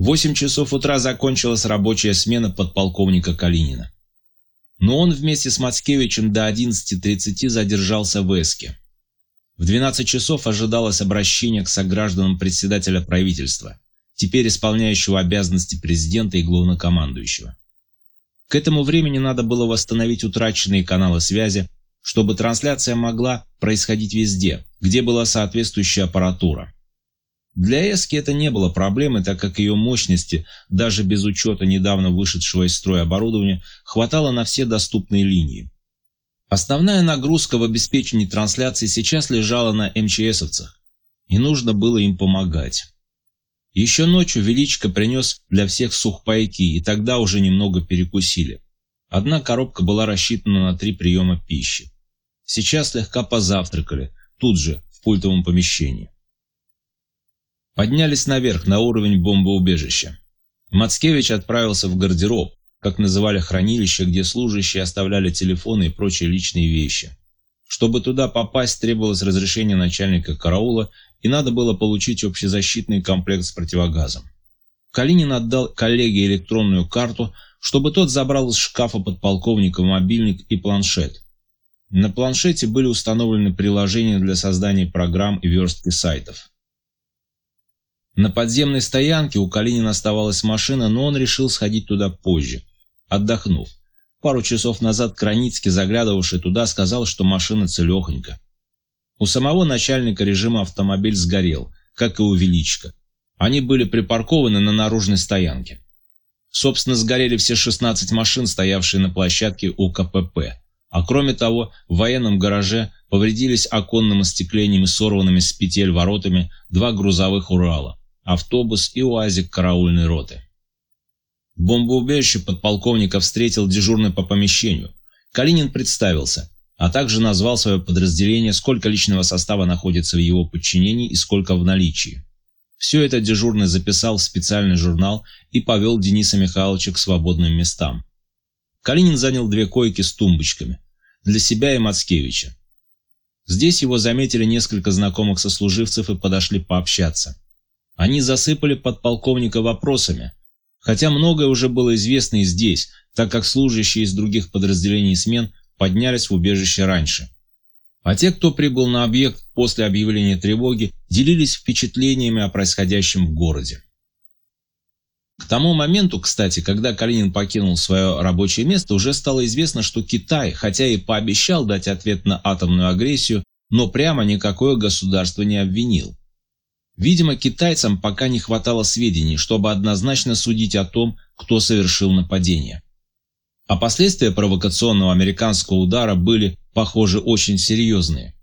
В 8 часов утра закончилась рабочая смена подполковника Калинина. Но он вместе с Мацкевичем до 11.30 задержался в Эске. В 12 часов ожидалось обращение к согражданам председателя правительства, теперь исполняющего обязанности президента и главнокомандующего. К этому времени надо было восстановить утраченные каналы связи, чтобы трансляция могла происходить везде, где была соответствующая аппаратура. Для Эски это не было проблемой, так как ее мощности, даже без учета недавно вышедшего из строя оборудования, хватало на все доступные линии. Основная нагрузка в обеспечении трансляции сейчас лежала на МЧСовцах, и нужно было им помогать. Еще ночью Величко принес для всех сухпайки, и тогда уже немного перекусили. Одна коробка была рассчитана на три приема пищи. Сейчас слегка позавтракали, тут же, в пультовом помещении. Поднялись наверх, на уровень бомбоубежища. Мацкевич отправился в гардероб, как называли хранилище, где служащие оставляли телефоны и прочие личные вещи. Чтобы туда попасть, требовалось разрешение начальника караула, и надо было получить общезащитный комплект с противогазом. Калинин отдал коллеге электронную карту, чтобы тот забрал из шкафа подполковника мобильник и планшет. На планшете были установлены приложения для создания программ и верстки сайтов. На подземной стоянке у Калинина оставалась машина, но он решил сходить туда позже, отдохнув. Пару часов назад Краницкий, заглядывавший туда, сказал, что машина целехонька. У самого начальника режима автомобиль сгорел, как и у Величка. Они были припаркованы на наружной стоянке. Собственно, сгорели все 16 машин, стоявшие на площадке у КПП. А кроме того, в военном гараже повредились оконным остеклением и сорванными с петель воротами два грузовых «Урала», автобус и УАЗик караульной роты. Бомбоубежище подполковника встретил дежурный по помещению. Калинин представился, а также назвал свое подразделение, сколько личного состава находится в его подчинении и сколько в наличии. Все это дежурный записал в специальный журнал и повел Дениса Михайловича к свободным местам. Калинин занял две койки с тумбочками. Для себя и Мацкевича. Здесь его заметили несколько знакомых сослуживцев и подошли пообщаться. Они засыпали подполковника вопросами, хотя многое уже было известно и здесь, так как служащие из других подразделений смен поднялись в убежище раньше. А те, кто прибыл на объект после объявления тревоги, делились впечатлениями о происходящем в городе. К тому моменту, кстати, когда Калинин покинул свое рабочее место, уже стало известно, что Китай, хотя и пообещал дать ответ на атомную агрессию, но прямо никакое государство не обвинил. Видимо, китайцам пока не хватало сведений, чтобы однозначно судить о том, кто совершил нападение. А последствия провокационного американского удара были, похоже, очень серьезные.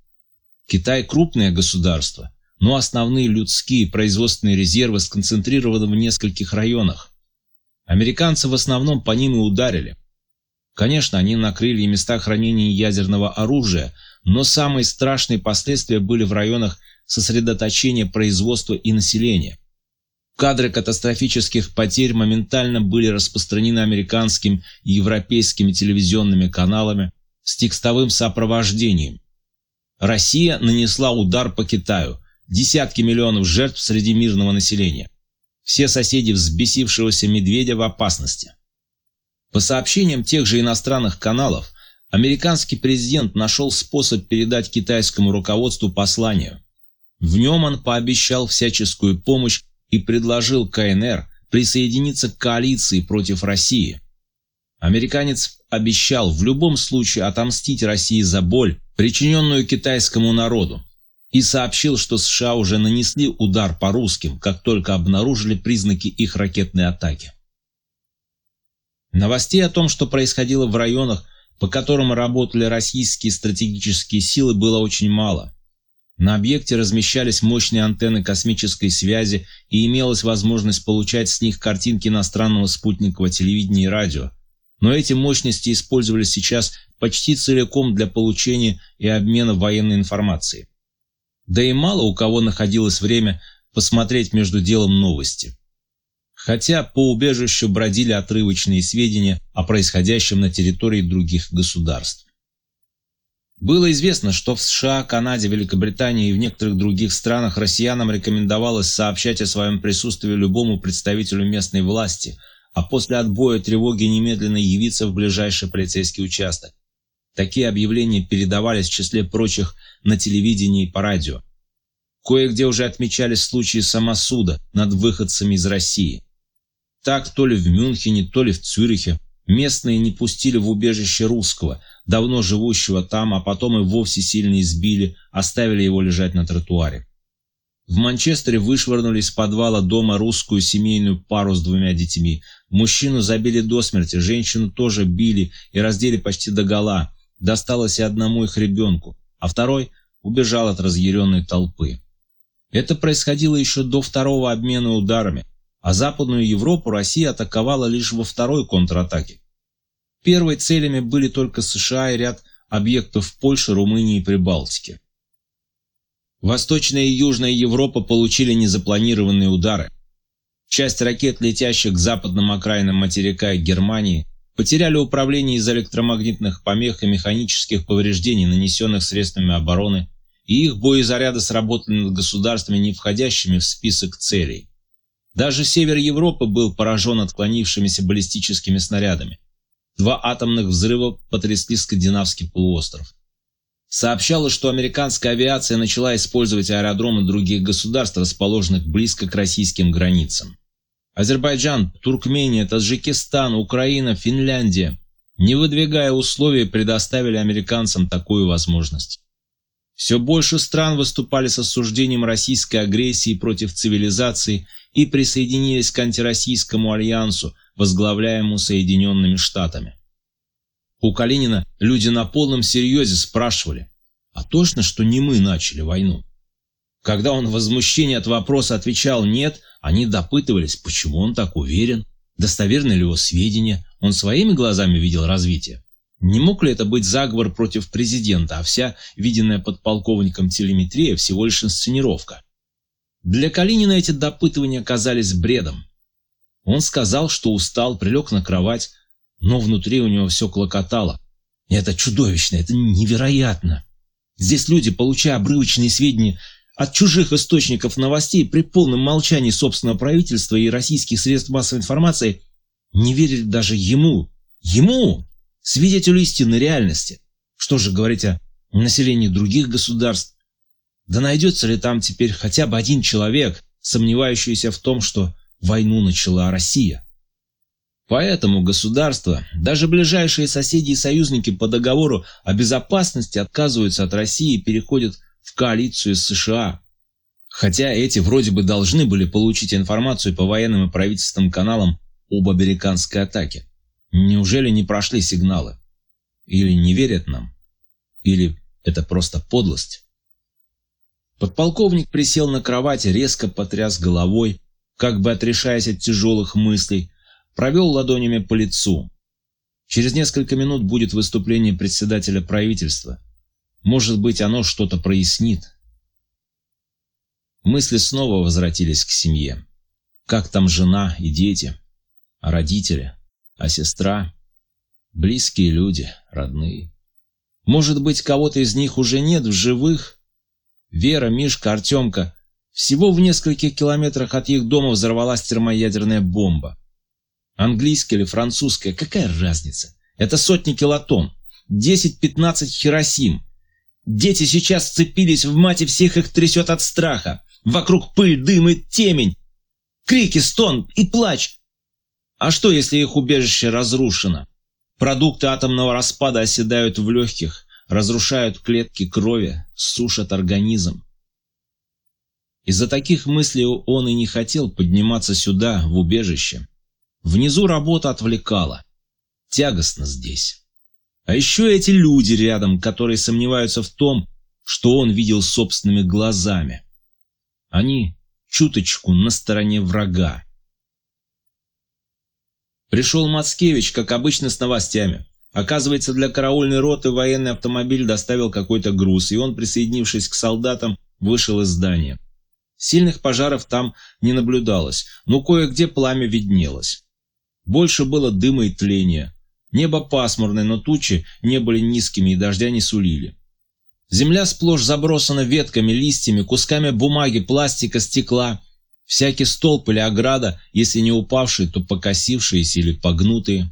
Китай – крупное государство, но основные людские производственные резервы сконцентрированы в нескольких районах. Американцы в основном по ним и ударили. Конечно, они накрыли и места хранения ядерного оружия, но самые страшные последствия были в районах сосредоточения производства и населения. Кадры катастрофических потерь моментально были распространены американскими и европейскими телевизионными каналами с текстовым сопровождением. Россия нанесла удар по Китаю, десятки миллионов жертв среди мирного населения. Все соседи взбесившегося медведя в опасности. По сообщениям тех же иностранных каналов, американский президент нашел способ передать китайскому руководству послание – в нем он пообещал всяческую помощь и предложил КНР присоединиться к коалиции против России. Американец обещал в любом случае отомстить России за боль, причиненную китайскому народу, и сообщил, что США уже нанесли удар по русским, как только обнаружили признаки их ракетной атаки. Новостей о том, что происходило в районах, по которым работали российские стратегические силы, было очень мало – на объекте размещались мощные антенны космической связи и имелась возможность получать с них картинки иностранного спутникового телевидения и радио. Но эти мощности использовались сейчас почти целиком для получения и обмена военной информацией. Да и мало у кого находилось время посмотреть между делом новости. Хотя по убежищу бродили отрывочные сведения о происходящем на территории других государств. Было известно, что в США, Канаде, Великобритании и в некоторых других странах россиянам рекомендовалось сообщать о своем присутствии любому представителю местной власти, а после отбоя тревоги немедленно явиться в ближайший полицейский участок. Такие объявления передавались в числе прочих на телевидении и по радио. Кое-где уже отмечались случаи самосуда над выходцами из России. Так, то ли в Мюнхене, то ли в Цюрихе местные не пустили в убежище русского, давно живущего там, а потом и вовсе сильно избили, оставили его лежать на тротуаре. В Манчестере вышвырнули из подвала дома русскую семейную пару с двумя детьми. Мужчину забили до смерти, женщину тоже били и раздели почти до гола. Досталось и одному их ребенку, а второй убежал от разъяренной толпы. Это происходило еще до второго обмена ударами, а Западную Европу Россия атаковала лишь во второй контратаке. Первой целями были только США и ряд объектов в Польше, Румынии и Прибалтике. Восточная и Южная Европа получили незапланированные удары. Часть ракет, летящих к западным окраинам материка и Германии, потеряли управление из-за электромагнитных помех и механических повреждений, нанесенных средствами обороны, и их боезаряды сработали над государствами, не входящими в список целей. Даже север Европы был поражен отклонившимися баллистическими снарядами. Два атомных взрыва потрясли скандинавский полуостров. Сообщалось, что американская авиация начала использовать аэродромы других государств, расположенных близко к российским границам. Азербайджан, Туркмения, Таджикистан, Украина, Финляндия, не выдвигая условий, предоставили американцам такую возможность. Все больше стран выступали с осуждением российской агрессии против цивилизации и присоединились к антироссийскому альянсу, возглавляемому Соединенными Штатами. У Калинина люди на полном серьезе спрашивали, а точно, что не мы начали войну? Когда он в возмущении от вопроса отвечал «нет», они допытывались, почему он так уверен, достоверны ли его сведения, он своими глазами видел развитие. Не мог ли это быть заговор против президента, а вся виденная подполковником телеметрия всего лишь инсценировка? Для Калинина эти допытывания казались бредом. Он сказал, что устал, прилег на кровать, но внутри у него все клокотало. Это чудовищно, это невероятно. Здесь люди, получая обрывочные сведения от чужих источников новостей при полном молчании собственного правительства и российских средств массовой информации, не верили даже ему. Ему! свидетелю истинной реальности. Что же говорить о населении других государств? Да найдется ли там теперь хотя бы один человек, сомневающийся в том, что войну начала Россия? Поэтому государства, даже ближайшие соседи и союзники по договору о безопасности отказываются от России и переходят в коалицию с США. Хотя эти вроде бы должны были получить информацию по военным и правительственным каналам об американской атаке. Неужели не прошли сигналы? Или не верят нам? Или это просто подлость? Подполковник присел на кровати, резко потряс головой, как бы отрешаясь от тяжелых мыслей, провел ладонями по лицу. Через несколько минут будет выступление председателя правительства. Может быть, оно что-то прояснит. Мысли снова возвратились к семье. Как там жена и дети? А родители? А сестра? Близкие люди, родные. Может быть, кого-то из них уже нет в живых? Вера, Мишка, Артемка. Всего в нескольких километрах от их дома взорвалась термоядерная бомба. Английская или французская, какая разница? Это сотни килотонн. 10-15 Хиросим. Дети сейчас сцепились в мате, всех их трясет от страха. Вокруг пыль, дым и темень. Крики, стон и плач. А что, если их убежище разрушено? Продукты атомного распада оседают в легких, разрушают клетки крови, сушат организм. Из-за таких мыслей он и не хотел подниматься сюда, в убежище. Внизу работа отвлекала. Тягостно здесь. А еще эти люди рядом, которые сомневаются в том, что он видел собственными глазами. Они чуточку на стороне врага. Пришел Мацкевич, как обычно, с новостями. Оказывается, для караульной роты военный автомобиль доставил какой-то груз, и он, присоединившись к солдатам, вышел из здания. Сильных пожаров там не наблюдалось, но кое-где пламя виднелось. Больше было дыма и тления. Небо пасмурное, но тучи не были низкими и дождя не сулили. Земля сплошь забросана ветками, листьями, кусками бумаги, пластика, стекла. Всякий столб или ограда, если не упавшие, то покосившиеся или погнутые.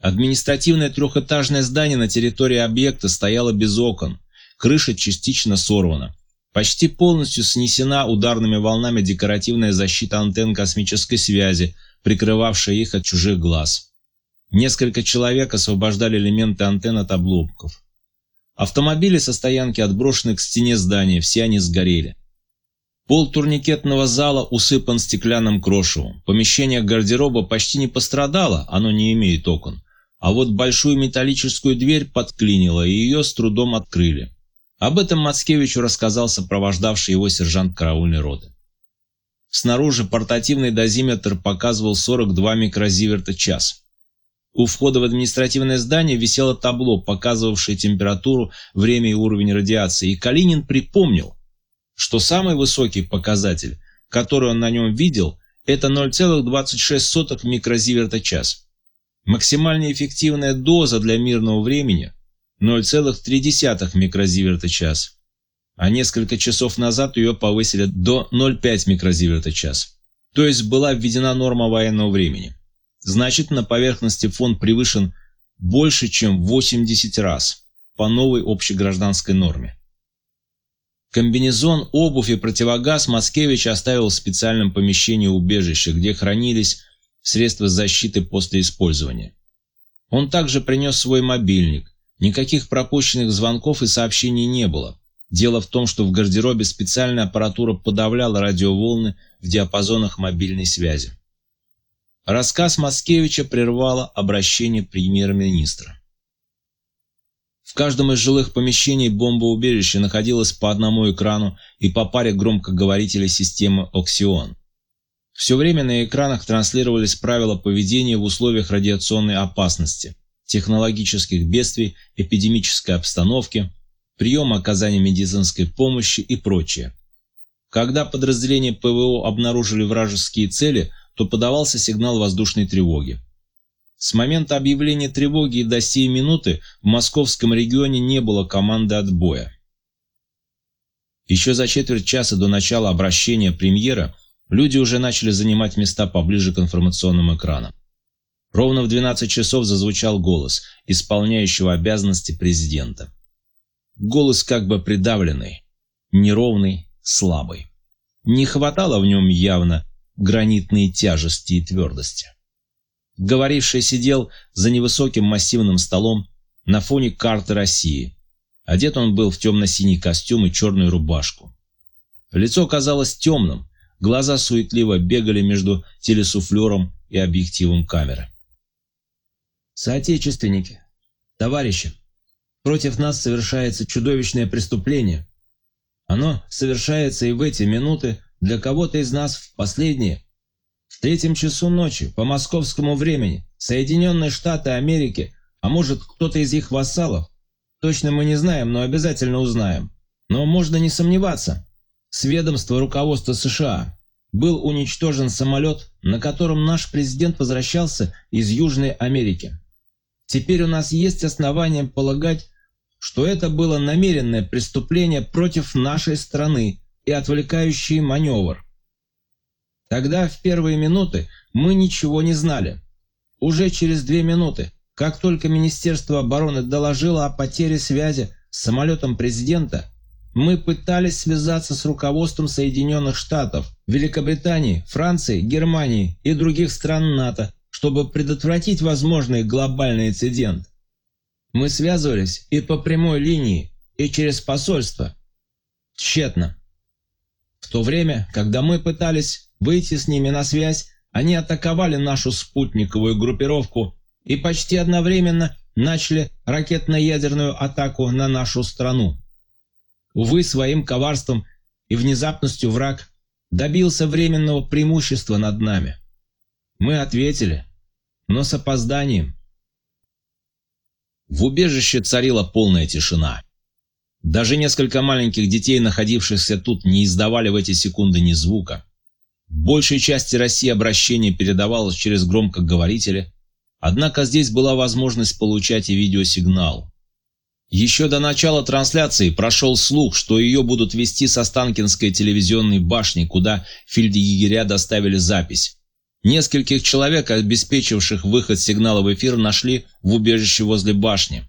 Административное трехэтажное здание на территории объекта стояло без окон. Крыша частично сорвана. Почти полностью снесена ударными волнами декоративная защита антенн космической связи, прикрывавшая их от чужих глаз. Несколько человек освобождали элементы антенн от обломков. Автомобили со стоянки отброшены к стене здания, все они сгорели. Пол турникетного зала усыпан стеклянным крошевом. Помещение гардероба почти не пострадало, оно не имеет окон. А вот большую металлическую дверь подклинило, и ее с трудом открыли. Об этом Мацкевичу рассказал сопровождавший его сержант караульной роты. Снаружи портативный дозиметр показывал 42 микрозиверта час. У входа в административное здание висело табло, показывавшее температуру, время и уровень радиации, и Калинин припомнил, что самый высокий показатель, который он на нем видел, это 0,26 микрозиверта час. Максимально эффективная доза для мирного времени 0,3 микрозиверта час, а несколько часов назад ее повысили до 0,5 микрозиверта час. То есть была введена норма военного времени. Значит, на поверхности фон превышен больше, чем 80 раз по новой общегражданской норме. Комбинезон, обувь и противогаз Маскевич оставил в специальном помещении убежища, где хранились средства защиты после использования. Он также принес свой мобильник. Никаких пропущенных звонков и сообщений не было. Дело в том, что в гардеробе специальная аппаратура подавляла радиоволны в диапазонах мобильной связи. Рассказ Маскевича прервало обращение премьер-министра. В каждом из жилых помещений бомбоубежища находилось по одному экрану и по паре громкоговорителей системы «Оксион». Все время на экранах транслировались правила поведения в условиях радиационной опасности, технологических бедствий, эпидемической обстановки, приема оказания медицинской помощи и прочее. Когда подразделения ПВО обнаружили вражеские цели, то подавался сигнал воздушной тревоги. С момента объявления тревоги до сей минуты в московском регионе не было команды отбоя. Еще за четверть часа до начала обращения премьера Люди уже начали занимать места поближе к информационным экранам. Ровно в 12 часов зазвучал голос, исполняющего обязанности президента. Голос как бы придавленный, неровный, слабый. Не хватало в нем явно гранитной тяжести и твердости. Говоривший сидел за невысоким массивным столом на фоне карты России. Одет он был в темно-синий костюм и черную рубашку. Лицо казалось темным, Глаза суетливо бегали между телесуфлером и объективом камеры. Соотечественники, товарищи, против нас совершается чудовищное преступление. Оно совершается и в эти минуты для кого-то из нас в последние. В третьем часу ночи по московскому времени Соединенные Штаты Америки, а может кто-то из их вассалов, точно мы не знаем, но обязательно узнаем. Но можно не сомневаться, с ведомства руководства США был уничтожен самолет, на котором наш президент возвращался из Южной Америки. Теперь у нас есть основания полагать, что это было намеренное преступление против нашей страны и отвлекающий маневр. Тогда в первые минуты мы ничего не знали. Уже через две минуты, как только Министерство обороны доложило о потере связи с самолетом президента, мы пытались связаться с руководством Соединенных Штатов, Великобритании, Франции, Германии и других стран НАТО, чтобы предотвратить возможный глобальный инцидент. Мы связывались и по прямой линии, и через посольство. Тщетно. В то время, когда мы пытались выйти с ними на связь, они атаковали нашу спутниковую группировку и почти одновременно начали ракетно-ядерную атаку на нашу страну. Увы, своим коварством и внезапностью враг добился временного преимущества над нами. Мы ответили, но с опозданием. В убежище царила полная тишина. Даже несколько маленьких детей, находившихся тут, не издавали в эти секунды ни звука. Большей части России обращение передавалось через громкоговорители, однако здесь была возможность получать и видеосигнал. Еще до начала трансляции прошел слух, что ее будут вести с Останкинской телевизионной башни, куда фельдъегеря доставили запись. Нескольких человек, обеспечивших выход сигнала в эфир, нашли в убежище возле башни.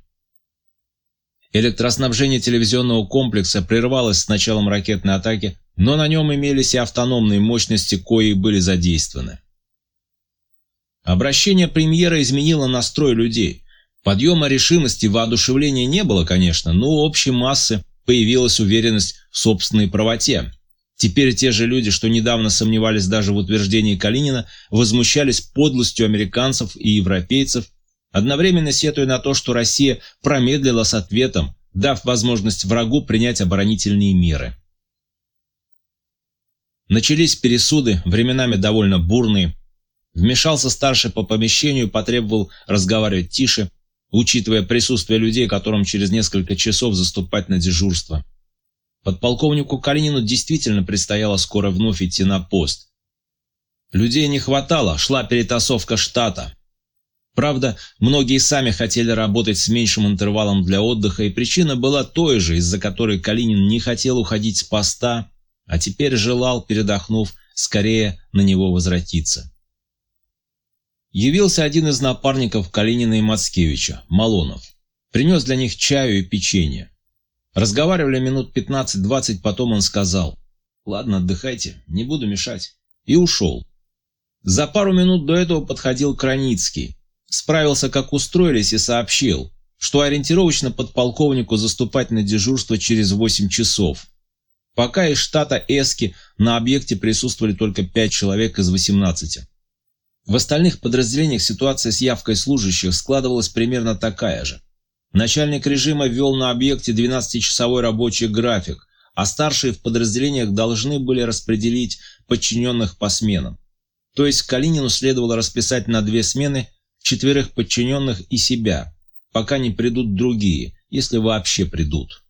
Электроснабжение телевизионного комплекса прервалось с началом ракетной атаки, но на нем имелись и автономные мощности, кои были задействованы. Обращение премьера изменило настрой людей – Подъема решимости воодушевления не было, конечно, но у общей массы появилась уверенность в собственной правоте. Теперь те же люди, что недавно сомневались даже в утверждении Калинина, возмущались подлостью американцев и европейцев, одновременно сетуя на то, что Россия промедлила с ответом, дав возможность врагу принять оборонительные меры. Начались пересуды, временами довольно бурные. Вмешался старший по помещению, потребовал разговаривать тише, учитывая присутствие людей, которым через несколько часов заступать на дежурство. Подполковнику Калинину действительно предстояло скоро вновь идти на пост. Людей не хватало, шла перетасовка штата. Правда, многие сами хотели работать с меньшим интервалом для отдыха, и причина была той же, из-за которой Калинин не хотел уходить с поста, а теперь желал, передохнув, скорее на него возвратиться. Явился один из напарников Калинина и Мацкевича, Малонов. Принес для них чаю и печенье. Разговаривали минут 15-20, потом он сказал, «Ладно, отдыхайте, не буду мешать». И ушел. За пару минут до этого подходил Краницкий. Справился, как устроились, и сообщил, что ориентировочно подполковнику заступать на дежурство через 8 часов. Пока из штата Эски на объекте присутствовали только 5 человек из 18. В остальных подразделениях ситуация с явкой служащих складывалась примерно такая же. Начальник режима ввел на объекте 12-часовой рабочий график, а старшие в подразделениях должны были распределить подчиненных по сменам. То есть Калинину следовало расписать на две смены четверых подчиненных и себя, пока не придут другие, если вообще придут.